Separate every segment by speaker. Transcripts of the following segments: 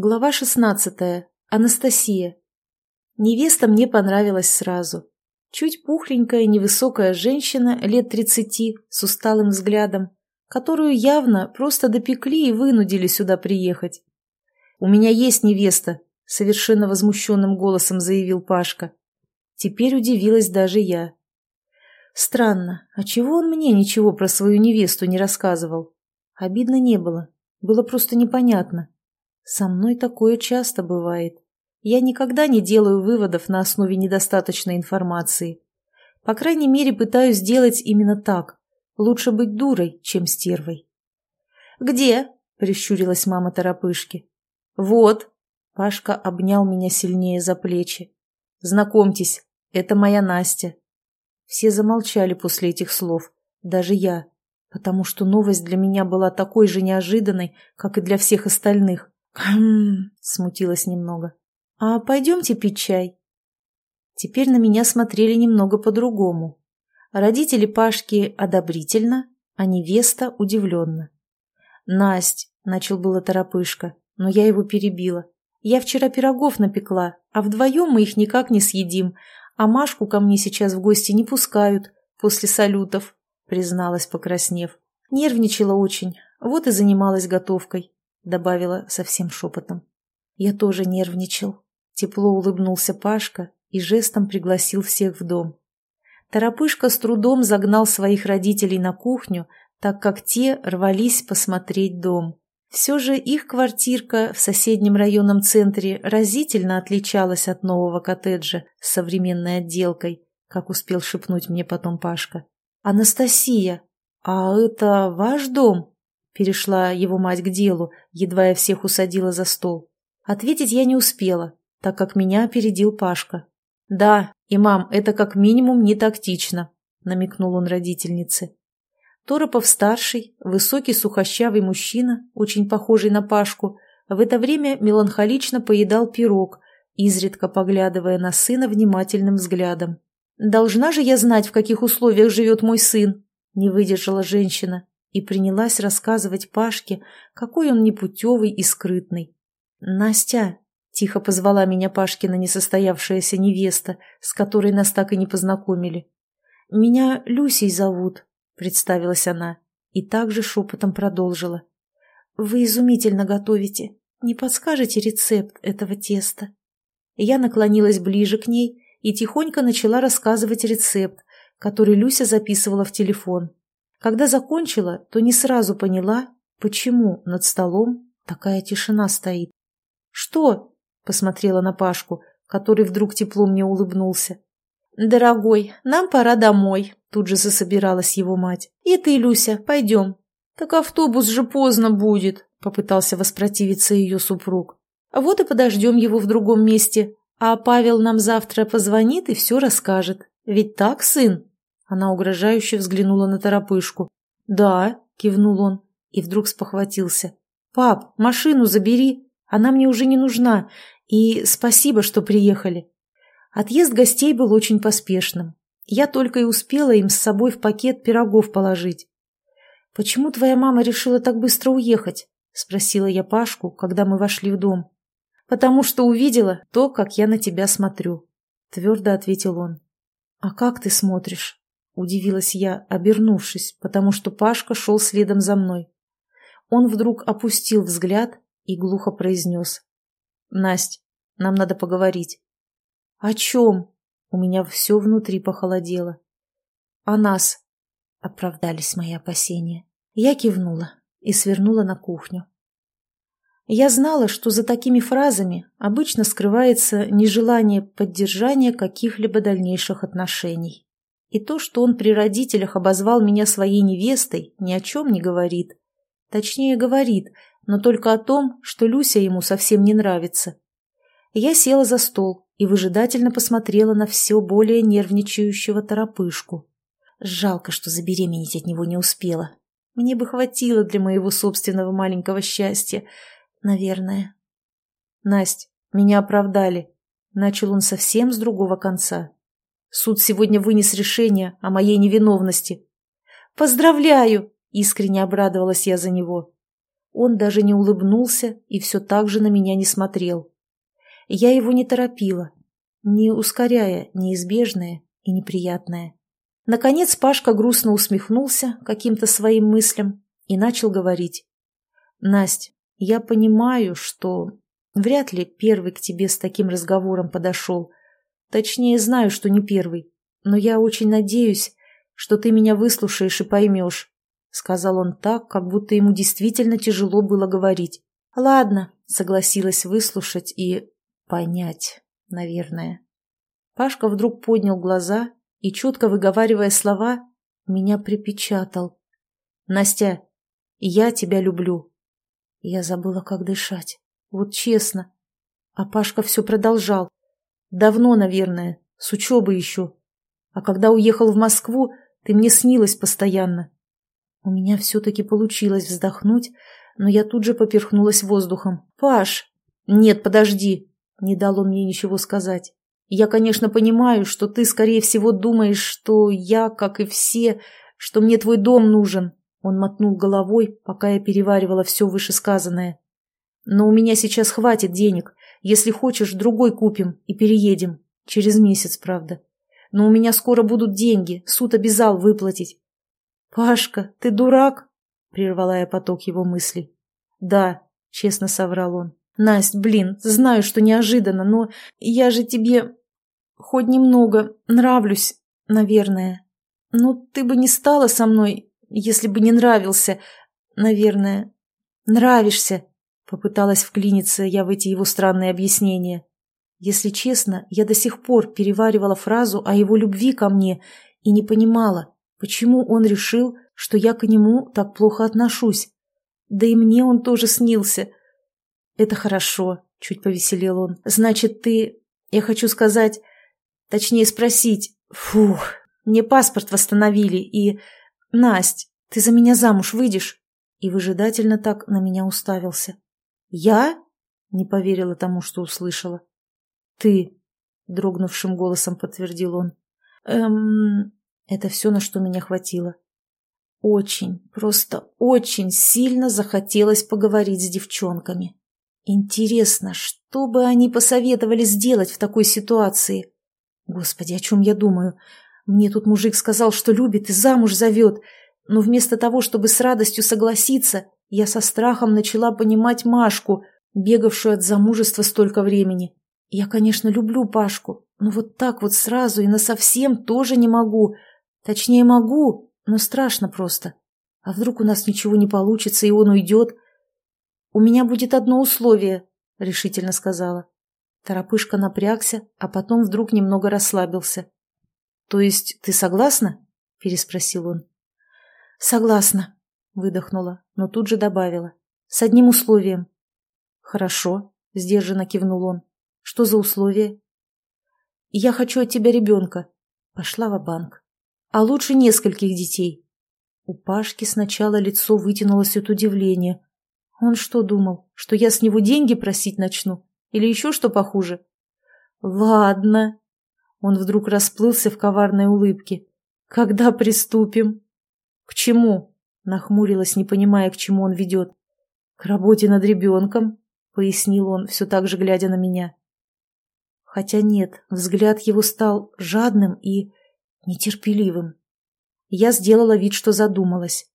Speaker 1: Глава шестнадцатая. Анастасия. Невеста мне понравилась сразу. Чуть пухленькая невысокая женщина лет тридцати с усталым взглядом, которую явно просто допекли и вынудили сюда приехать. «У меня есть невеста», — совершенно возмущенным голосом заявил Пашка. Теперь удивилась даже я. Странно, а чего он мне ничего про свою невесту не рассказывал? Обидно не было, было просто непонятно. Со мной такое часто бывает. Я никогда не делаю выводов на основе недостаточной информации. По крайней мере, пытаюсь сделать именно так. Лучше быть дурой, чем стервой. «Где?» – прищурилась мама торопышки. «Вот». Пашка обнял меня сильнее за плечи. «Знакомьтесь, это моя Настя». Все замолчали после этих слов, даже я, потому что новость для меня была такой же неожиданной, как и для всех остальных. «Хм...» — смутилась немного. «А пойдемте пить чай?» Теперь на меня смотрели немного по-другому. Родители Пашки одобрительно, а невеста удивленно. «Насть!» — начал было торопышка, но я его перебила. «Я вчера пирогов напекла, а вдвоем мы их никак не съедим, а Машку ко мне сейчас в гости не пускают после салютов», — призналась, покраснев. Нервничала очень, вот и занималась готовкой добавила совсем шепотом. Я тоже нервничал. Тепло улыбнулся Пашка и жестом пригласил всех в дом. Торопышка с трудом загнал своих родителей на кухню, так как те рвались посмотреть дом. Все же их квартирка в соседнем районном центре разительно отличалась от нового коттеджа с современной отделкой, как успел шепнуть мне потом Пашка. «Анастасия, а это ваш дом?» Перешла его мать к делу, едва я всех усадила за стол. Ответить я не успела, так как меня опередил Пашка. «Да, и мам, это как минимум не тактично», — намекнул он родительнице. Торопов-старший, высокий сухощавый мужчина, очень похожий на Пашку, в это время меланхолично поедал пирог, изредка поглядывая на сына внимательным взглядом. «Должна же я знать, в каких условиях живет мой сын?» — не выдержала женщина и принялась рассказывать Пашке, какой он непутевый и скрытный. «Настя!» — тихо позвала меня Пашкина несостоявшаяся невеста, с которой нас так и не познакомили. «Меня Люсей зовут», — представилась она, и также шепотом продолжила. «Вы изумительно готовите. Не подскажете рецепт этого теста?» Я наклонилась ближе к ней и тихонько начала рассказывать рецепт, который Люся записывала в телефон. Когда закончила, то не сразу поняла, почему над столом такая тишина стоит. «Что?» — посмотрела на Пашку, который вдруг тепло мне улыбнулся. «Дорогой, нам пора домой», — тут же засобиралась его мать. «И ты, Люся, пойдем». «Так автобус же поздно будет», — попытался воспротивиться ее супруг. «Вот и подождем его в другом месте, а Павел нам завтра позвонит и все расскажет. Ведь так, сын?» Она угрожающе взглянула на торопышку. «Да», — кивнул он, и вдруг спохватился. «Пап, машину забери, она мне уже не нужна, и спасибо, что приехали». Отъезд гостей был очень поспешным. Я только и успела им с собой в пакет пирогов положить. «Почему твоя мама решила так быстро уехать?» — спросила я Пашку, когда мы вошли в дом. «Потому что увидела то, как я на тебя смотрю», — твердо ответил он. «А как ты смотришь?» Удивилась я, обернувшись, потому что Пашка шел следом за мной. Он вдруг опустил взгляд и глухо произнес. «Насть, нам надо поговорить». «О чем?» У меня все внутри похолодело. «О нас», — оправдались мои опасения. Я кивнула и свернула на кухню. Я знала, что за такими фразами обычно скрывается нежелание поддержания каких-либо дальнейших отношений. И то, что он при родителях обозвал меня своей невестой, ни о чем не говорит. Точнее, говорит, но только о том, что Люся ему совсем не нравится. Я села за стол и выжидательно посмотрела на все более нервничающего торопышку. Жалко, что забеременеть от него не успела. Мне бы хватило для моего собственного маленького счастья, наверное. Насть, меня оправдали. Начал он совсем с другого конца. Суд сегодня вынес решение о моей невиновности. «Поздравляю!» — искренне обрадовалась я за него. Он даже не улыбнулся и все так же на меня не смотрел. Я его не торопила, не ускоряя неизбежное и неприятное. Наконец Пашка грустно усмехнулся каким-то своим мыслям и начал говорить. «Насть, я понимаю, что вряд ли первый к тебе с таким разговором подошел. Точнее, знаю, что не первый. Но я очень надеюсь, что ты меня выслушаешь и поймешь», — сказал он так, как будто ему действительно тяжело было говорить. «Ладно», — согласилась выслушать и понять, наверное. Пашка вдруг поднял глаза и, четко выговаривая слова, меня припечатал. «Настя, я тебя люблю». Я забыла, как дышать. Вот честно. А Пашка все продолжал. Давно, наверное, с учебы еще. А когда уехал в Москву, ты мне снилась постоянно. У меня все-таки получилось вздохнуть, но я тут же поперхнулась воздухом. «Паш!» «Нет, подожди!» Не дал он мне ничего сказать. «Я, конечно, понимаю, что ты, скорее всего, думаешь, что я, как и все, что мне твой дом нужен». Он мотнул головой, пока я переваривала все вышесказанное. «Но у меня сейчас хватит денег. Если хочешь, другой купим и переедем. Через месяц, правда. Но у меня скоро будут деньги, суд обязал выплатить. «Пашка, ты дурак?» — прервала я поток его мыслей. «Да», — честно соврал он. «Насть, блин, знаю, что неожиданно, но я же тебе хоть немного нравлюсь, наверное. Ну, ты бы не стала со мной, если бы не нравился, наверное. Нравишься», — попыталась вклиниться я в эти его странные объяснения. Если честно, я до сих пор переваривала фразу о его любви ко мне и не понимала, почему он решил, что я к нему так плохо отношусь. Да и мне он тоже снился. Это хорошо, чуть повеселел он. Значит, ты... Я хочу сказать... Точнее спросить... Фух, мне паспорт восстановили и... Насть, ты за меня замуж выйдешь? И выжидательно так на меня уставился. Я? Не поверила тому, что услышала. «Ты», — дрогнувшим голосом подтвердил он. «Эм...» Это все, на что меня хватило. Очень, просто очень сильно захотелось поговорить с девчонками. Интересно, что бы они посоветовали сделать в такой ситуации? Господи, о чем я думаю? Мне тут мужик сказал, что любит и замуж зовет, но вместо того, чтобы с радостью согласиться, я со страхом начала понимать Машку, бегавшую от замужества столько времени. Я, конечно, люблю Пашку, но вот так вот сразу и насовсем тоже не могу. Точнее, могу, но страшно просто. А вдруг у нас ничего не получится, и он уйдет? У меня будет одно условие, — решительно сказала. Торопышка напрягся, а потом вдруг немного расслабился. — То есть ты согласна? — переспросил он. — Согласна, — выдохнула, но тут же добавила. — С одним условием. — Хорошо, — сдержанно кивнул он. Что за условия? Я хочу от тебя ребенка. Пошла в банк А лучше нескольких детей. У Пашки сначала лицо вытянулось от удивления. Он что думал, что я с него деньги просить начну? Или еще что похуже? Ладно. Он вдруг расплылся в коварной улыбке. Когда приступим? К чему? Нахмурилась, не понимая, к чему он ведет. К работе над ребенком, пояснил он, все так же глядя на меня. Хотя нет, взгляд его стал жадным и нетерпеливым. Я сделала вид, что задумалась.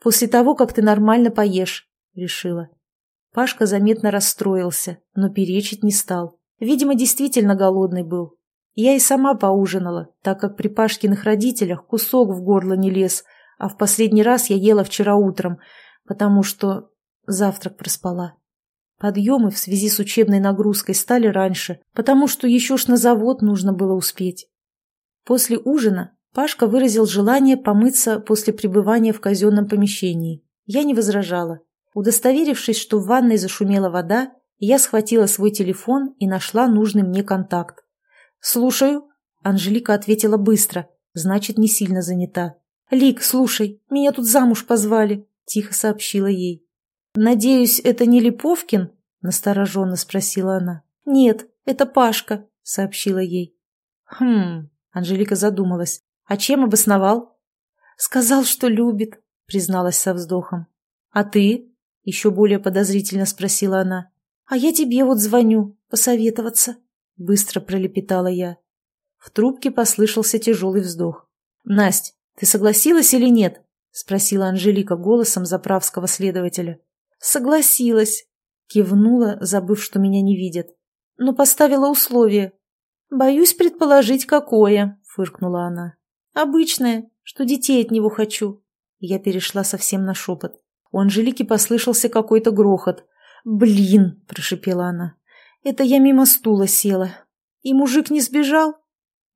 Speaker 1: «После того, как ты нормально поешь», — решила. Пашка заметно расстроился, но перечить не стал. Видимо, действительно голодный был. Я и сама поужинала, так как при Пашкиных родителях кусок в горло не лез, а в последний раз я ела вчера утром, потому что завтрак проспала. Подъемы в связи с учебной нагрузкой стали раньше, потому что еще ж на завод нужно было успеть. После ужина Пашка выразил желание помыться после пребывания в казенном помещении. Я не возражала. Удостоверившись, что в ванной зашумела вода, я схватила свой телефон и нашла нужный мне контакт. «Слушаю», — Анжелика ответила быстро, значит, не сильно занята. «Лик, слушай, меня тут замуж позвали», — тихо сообщила ей. «Надеюсь, это не Липовкин?» — настороженно спросила она. «Нет, это Пашка», — сообщила ей. «Хм...» — Анжелика задумалась. «А чем обосновал?» «Сказал, что любит», — призналась со вздохом. «А ты?» Еще более подозрительно спросила она. «А я тебе вот звоню, посоветоваться», — быстро пролепетала я. В трубке послышался тяжелый вздох. «Насть, ты согласилась или нет?» — спросила Анжелика голосом заправского следователя. «Согласилась», — кивнула, забыв, что меня не видят. «Но поставила условие». «Боюсь предположить, какое», — фыркнула она. «Обычное, что детей от него хочу». Я перешла совсем на шепот. У Анжелики послышался какой-то грохот. «Блин!» – прошипела она. «Это я мимо стула села. И мужик не сбежал?»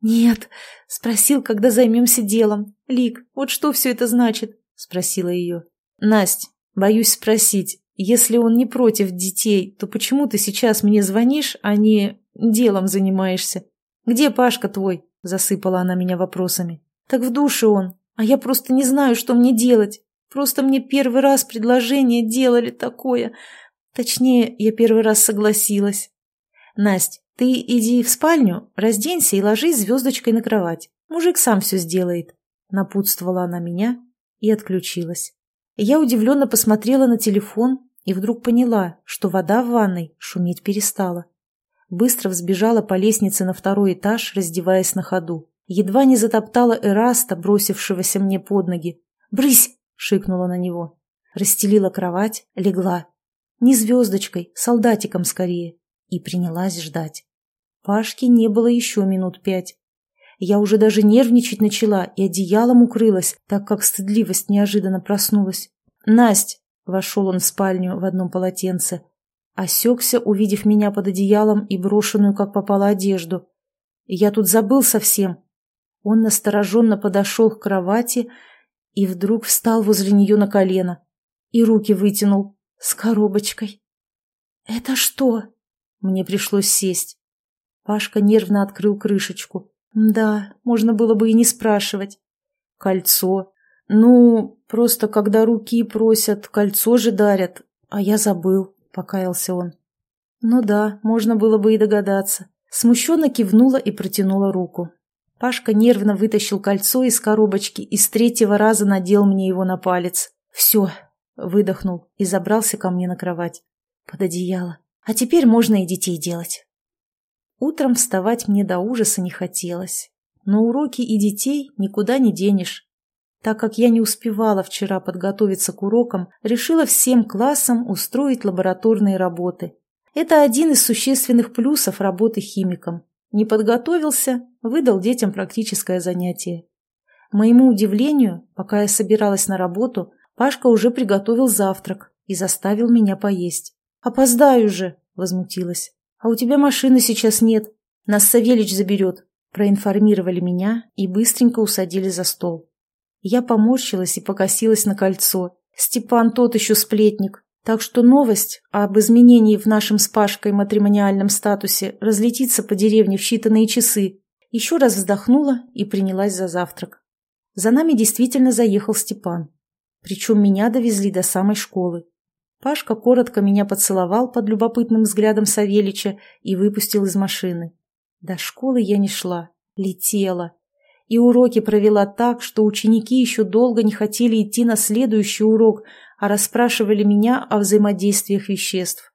Speaker 1: «Нет», – спросил, когда займемся делом. «Лик, вот что все это значит?» – спросила ее. «Насть, боюсь спросить, если он не против детей, то почему ты сейчас мне звонишь, а не делом занимаешься? Где Пашка твой?» – засыпала она меня вопросами. «Так в душе он, а я просто не знаю, что мне делать. Просто мне первый раз предложение делали такое. Точнее, я первый раз согласилась. Насть, ты иди в спальню, разденься и ложись звездочкой на кровать. Мужик сам все сделает. Напутствовала она меня и отключилась. Я удивленно посмотрела на телефон и вдруг поняла, что вода в ванной шуметь перестала. Быстро взбежала по лестнице на второй этаж, раздеваясь на ходу. Едва не затоптала Эраста, бросившегося мне под ноги. «Брысь!» — шикнула на него. Расстелила кровать, легла. Не звездочкой, солдатиком скорее. И принялась ждать. Пашки не было еще минут пять. Я уже даже нервничать начала и одеялом укрылась, так как стыдливость неожиданно проснулась. «Насть!» — вошел он в спальню в одном полотенце. Осекся, увидев меня под одеялом и брошенную, как попало, одежду. Я тут забыл совсем. Он настороженно подошел к кровати и вдруг встал возле нее на колено и руки вытянул с коробочкой. «Это что?» Мне пришлось сесть. Пашка нервно открыл крышечку. Да, можно было бы и не спрашивать. Кольцо. Ну, просто когда руки просят, кольцо же дарят. А я забыл, покаялся он. Ну да, можно было бы и догадаться. Смущенно кивнула и протянула руку. Пашка нервно вытащил кольцо из коробочки и с третьего раза надел мне его на палец. «Все, Выдохнул и забрался ко мне на кровать. Под одеяло. А теперь можно и детей делать. Утром вставать мне до ужаса не хотелось. Но уроки и детей никуда не денешь. Так как я не успевала вчера подготовиться к урокам, решила всем классам устроить лабораторные работы. Это один из существенных плюсов работы химиком. Не подготовился, выдал детям практическое занятие. Моему удивлению, пока я собиралась на работу, Пашка уже приготовил завтрак и заставил меня поесть. «Опоздаю же!» – возмутилась. «А у тебя машины сейчас нет. Нас Савельич заберет», – проинформировали меня и быстренько усадили за стол. Я поморщилась и покосилась на кольцо. Степан тот еще сплетник, так что новость об изменении в нашем с Пашкой матримониальном статусе разлетится по деревне в считанные часы. Еще раз вздохнула и принялась за завтрак. За нами действительно заехал Степан. Причем меня довезли до самой школы. Пашка коротко меня поцеловал под любопытным взглядом Савелича и выпустил из машины. До школы я не шла, летела. И уроки провела так, что ученики еще долго не хотели идти на следующий урок, а расспрашивали меня о взаимодействиях веществ.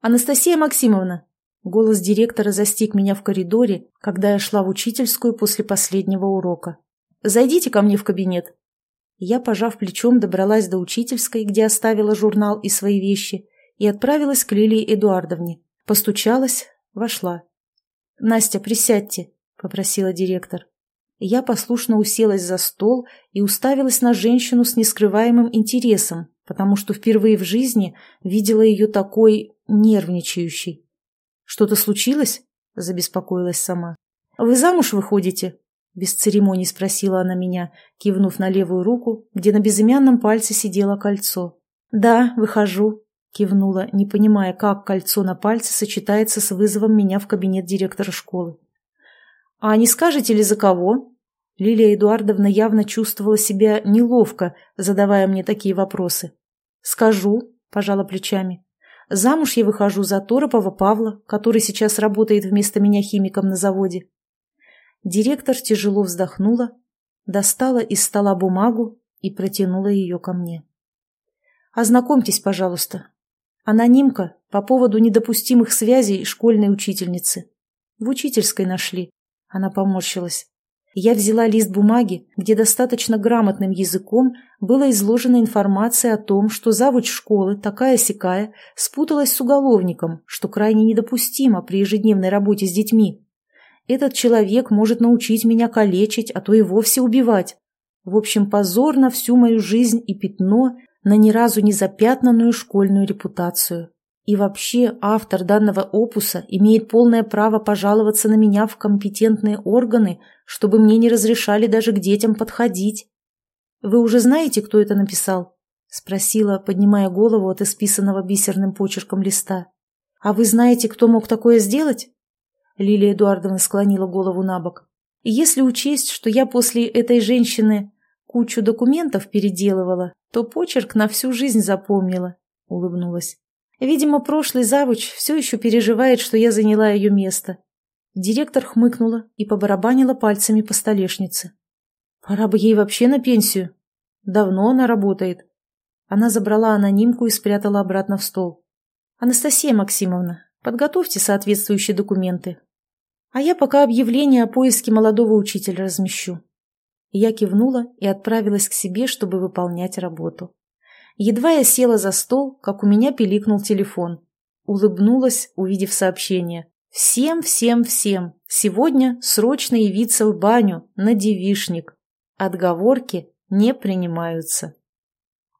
Speaker 1: «Анастасия Максимовна!» Голос директора застиг меня в коридоре, когда я шла в учительскую после последнего урока. «Зайдите ко мне в кабинет». Я, пожав плечом, добралась до учительской, где оставила журнал и свои вещи, и отправилась к Лилии Эдуардовне. Постучалась, вошла. «Настя, присядьте», — попросила директор. Я послушно уселась за стол и уставилась на женщину с нескрываемым интересом, потому что впервые в жизни видела ее такой нервничающей. «Что-то случилось?» — забеспокоилась сама. «Вы замуж выходите?» Без церемоний спросила она меня, кивнув на левую руку, где на безымянном пальце сидело кольцо. «Да, выхожу», — кивнула, не понимая, как кольцо на пальце сочетается с вызовом меня в кабинет директора школы. «А не скажете ли, за кого?» Лилия Эдуардовна явно чувствовала себя неловко, задавая мне такие вопросы. «Скажу», — пожала плечами. «Замуж я выхожу за Торопова Павла, который сейчас работает вместо меня химиком на заводе. Директор тяжело вздохнула, достала из стола бумагу и протянула ее ко мне. Ознакомьтесь, пожалуйста. Анонимка по поводу недопустимых связей школьной учительницы. В учительской нашли. Она поморщилась. Я взяла лист бумаги, где достаточно грамотным языком была изложена информация о том, что завуч школы, такая-сякая, спуталась с уголовником, что крайне недопустимо при ежедневной работе с детьми. Этот человек может научить меня калечить, а то и вовсе убивать. В общем, позор на всю мою жизнь и пятно на ни разу не запятнанную школьную репутацию. И вообще автор данного опуса имеет полное право пожаловаться на меня в компетентные органы, чтобы мне не разрешали даже к детям подходить. «Вы уже знаете, кто это написал?» — спросила, поднимая голову от исписанного бисерным почерком листа. «А вы знаете, кто мог такое сделать?» Лилия Эдуардовна склонила голову на бок. «Если учесть, что я после этой женщины кучу документов переделывала, то почерк на всю жизнь запомнила», — улыбнулась. «Видимо, прошлый завуч все еще переживает, что я заняла ее место». Директор хмыкнула и побарабанила пальцами по столешнице. «Пора бы ей вообще на пенсию. Давно она работает». Она забрала анонимку и спрятала обратно в стол. «Анастасия Максимовна, подготовьте соответствующие документы. А я пока объявление о поиске молодого учителя размещу». Я кивнула и отправилась к себе, чтобы выполнять работу. Едва я села за стол, как у меня пиликнул телефон. Улыбнулась, увидев сообщение. «Всем, всем, всем! Сегодня срочно явиться в баню на девишник. Отговорки не принимаются».